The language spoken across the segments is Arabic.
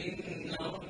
No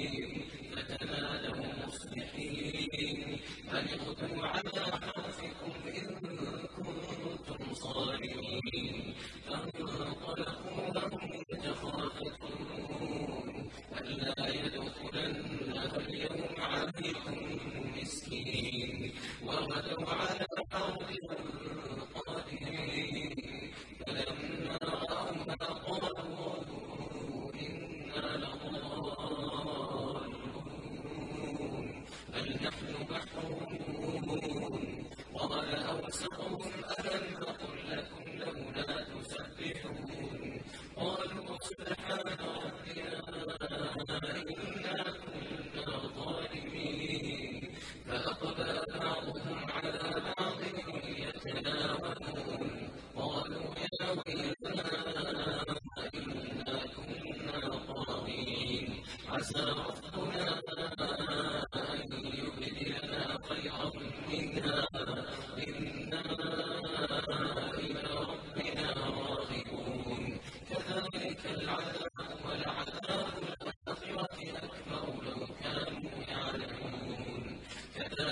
فأوسطهم ألم أقل لكم لولا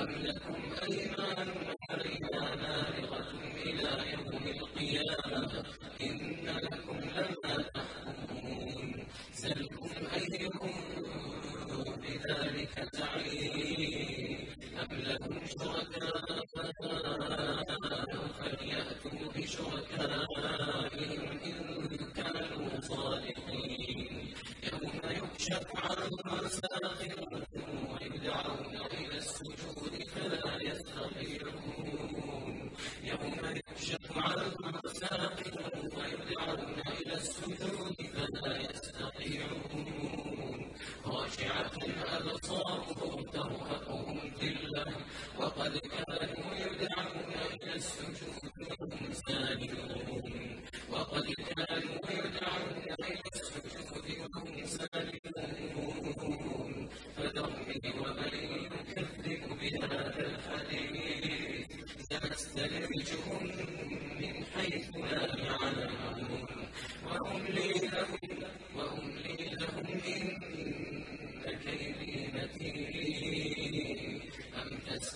أم لكم أيمان علينا بالغة إلى يوم القيامة إن لكم لما تحكمون سلهم أيهم بذلك زعيم أم لكم شركاء فليأتوا بشركائهم إن كانوا صالحين يوم يكشف عن ساق السجود فلا يستطيعون خاشعة أبصارهم ترهقهم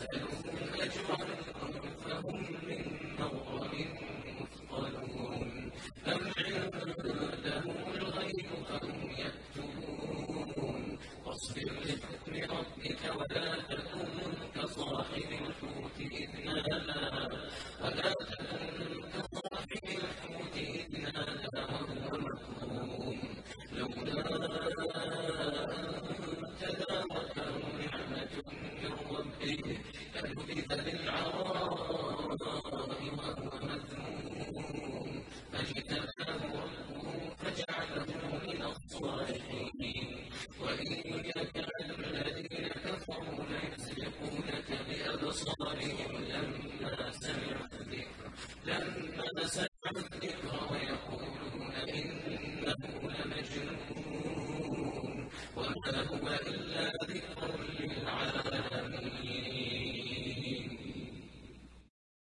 understand المؤمنين